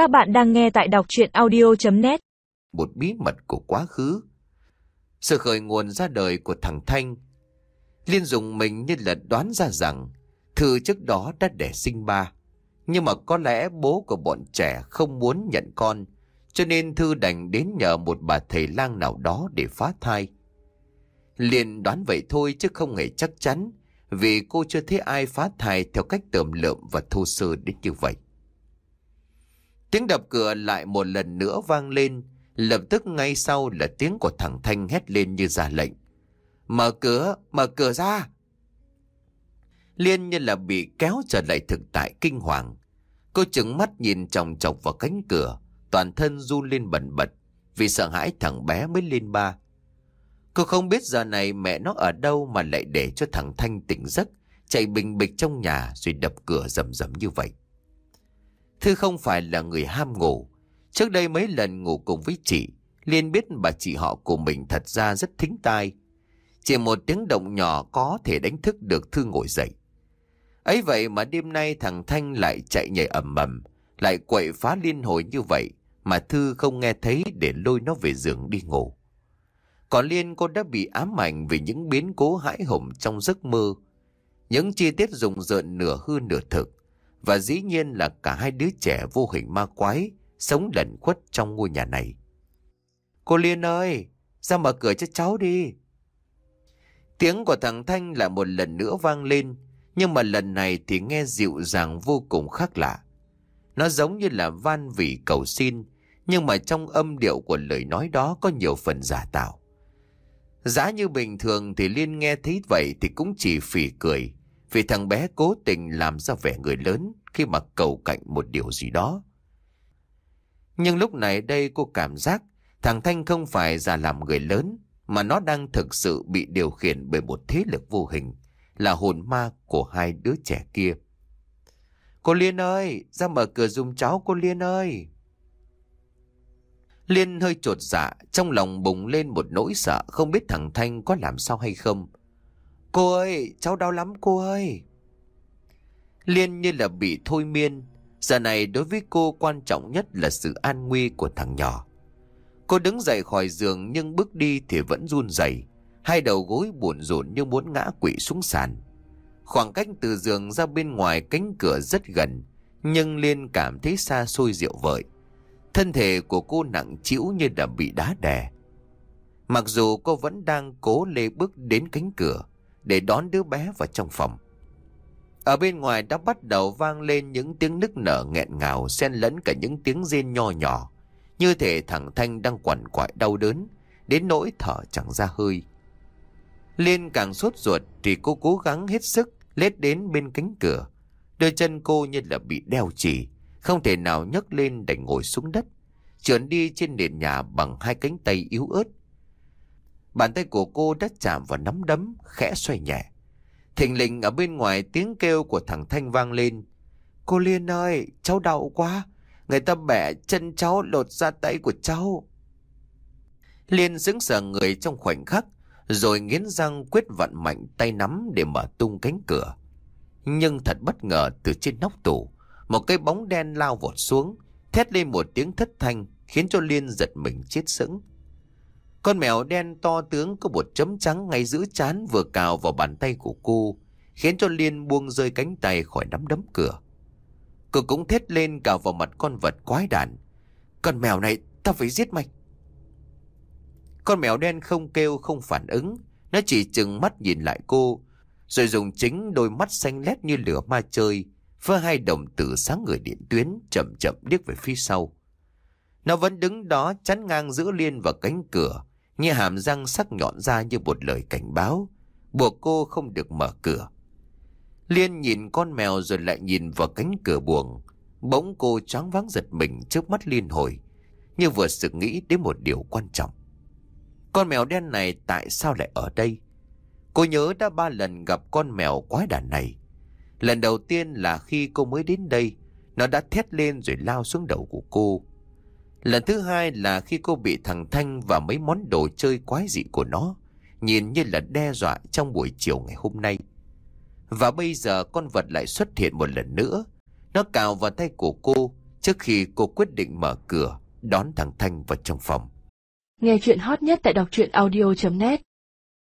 Các bạn đang nghe tại đọc chuyện audio.net Một bí mật của quá khứ. Sự khởi nguồn ra đời của thằng Thanh. Liên dùng mình như là đoán ra rằng, Thư trước đó đã đẻ sinh ba. Nhưng mà có lẽ bố của bọn trẻ không muốn nhận con, cho nên Thư đành đến nhờ một bà thầy lang nào đó để phá thai. Liên đoán vậy thôi chứ không hề chắc chắn, vì cô chưa thấy ai phá thai theo cách tởm lợm và thô sơ đến như vậy. Tiếng đập cửa lại một lần nữa vang lên, lập tức ngay sau là tiếng của thằng Thanh hét lên như ra lệnh. Mở cửa, mở cửa ra! Liên như là bị kéo trở lại thực tại kinh hoàng. Cô trừng mắt nhìn chòng chọc vào cánh cửa, toàn thân run lên bẩn bật vì sợ hãi thằng bé mới lên ba. Cô không biết giờ này mẹ nó ở đâu mà lại để cho thằng Thanh tỉnh giấc, chạy bình bịch trong nhà rồi đập cửa rầm rầm như vậy. Thư không phải là người ham ngủ. Trước đây mấy lần ngủ cùng với chị, Liên biết bà chị họ của mình thật ra rất thính tai. Chỉ một tiếng động nhỏ có thể đánh thức được Thư ngồi dậy. ấy vậy mà đêm nay thằng Thanh lại chạy nhảy ầm ầm, lại quậy phá liên hồi như vậy mà Thư không nghe thấy để lôi nó về giường đi ngủ. Còn Liên cô đã bị ám ảnh vì những biến cố hãi hùng trong giấc mơ. Những chi tiết rùng rợn nửa hư nửa thực. Và dĩ nhiên là cả hai đứa trẻ vô hình ma quái sống lẩn khuất trong ngôi nhà này. Cô Liên ơi, ra mở cửa cho cháu đi. Tiếng của thằng Thanh lại một lần nữa vang lên, nhưng mà lần này thì nghe dịu dàng vô cùng khác lạ. Nó giống như là van vỉ cầu xin, nhưng mà trong âm điệu của lời nói đó có nhiều phần giả tạo. Giá như bình thường thì Liên nghe thấy vậy thì cũng chỉ phỉ cười, vì thằng bé cố tình làm ra vẻ người lớn khi mà cầu cạnh một điều gì đó. Nhưng lúc này đây cô cảm giác thằng Thanh không phải giả làm người lớn, mà nó đang thực sự bị điều khiển bởi một thế lực vô hình, là hồn ma của hai đứa trẻ kia. Cô Liên ơi, ra mở cửa dùng cháu cô Liên ơi. Liên hơi trột dạ, trong lòng bùng lên một nỗi sợ không biết thằng Thanh có làm sao hay không. Cô ơi, cháu đau lắm cô ơi. Liên như là bị thôi miên, giờ này đối với cô quan trọng nhất là sự an nguy của thằng nhỏ. Cô đứng dậy khỏi giường nhưng bước đi thì vẫn run rẩy, hai đầu gối buồn rộn như muốn ngã quỵ xuống sàn. Khoảng cách từ giường ra bên ngoài cánh cửa rất gần, nhưng Liên cảm thấy xa xôi diệu vợi. Thân thể của cô nặng chịu như đã bị đá đè. Mặc dù cô vẫn đang cố lê bước đến cánh cửa để đón đứa bé vào trong phòng. Ở bên ngoài đã bắt đầu vang lên những tiếng nức nở nghẹn ngào xen lẫn cả những tiếng rên nho nhỏ. Như thể thằng Thanh đang quằn quại đau đớn, đến nỗi thở chẳng ra hơi. Liên càng sốt ruột thì cô cố gắng hết sức lết đến bên cánh cửa. Đôi chân cô như là bị đeo chỉ, không thể nào nhấc lên để ngồi xuống đất, Trườn đi trên nền nhà bằng hai cánh tay yếu ớt. Bàn tay của cô đã chạm vào nắm đấm, khẽ xoay nhẹ. Thình lình ở bên ngoài tiếng kêu của thằng Thanh vang lên. Cô Liên ơi, cháu đau quá. Người ta bẻ chân cháu lột ra tay của cháu. Liên sững sờ người trong khoảnh khắc, rồi nghiến răng quyết vận mạnh tay nắm để mở tung cánh cửa. Nhưng thật bất ngờ từ trên nóc tủ, một cái bóng đen lao vọt xuống, thét lên một tiếng thất thanh, khiến cho Liên giật mình chết sững. Con mèo đen to tướng có một chấm trắng ngay giữa chán vừa cào vào bàn tay của cô, khiến cho Liên buông rơi cánh tay khỏi nắm đấm cửa. Cô cũng thét lên cào vào mặt con vật quái đản. Con mèo này, tao phải giết mày. Con mèo đen không kêu không phản ứng, nó chỉ chừng mắt nhìn lại cô, rồi dùng chính đôi mắt xanh lét như lửa ma chơi, với hai đồng tử sáng người điện tuyến chậm chậm điếc về phía sau. Nó vẫn đứng đó chắn ngang giữa Liên và cánh cửa, như hàm răng sắc nhọn ra như một lời cảnh báo, buộc cô không được mở cửa. Liên nhìn con mèo rồi lại nhìn vào cánh cửa buồng, bỗng cô choáng váng giật mình trước mắt Liên hồi, như vừa sự nghĩ đến một điều quan trọng. Con mèo đen này tại sao lại ở đây? Cô nhớ đã ba lần gặp con mèo quái đản này. Lần đầu tiên là khi cô mới đến đây, nó đã thét lên rồi lao xuống đầu của cô. Lần thứ hai là khi cô bị thằng Thanh và mấy món đồ chơi quái dị của nó, nhìn như là đe dọa trong buổi chiều ngày hôm nay. Và bây giờ con vật lại xuất hiện một lần nữa. Nó cào vào tay của cô, trước khi cô quyết định mở cửa đón thằng Thanh vào trong phòng. Nghe chuyện hot nhất tại đọc truyện audio.net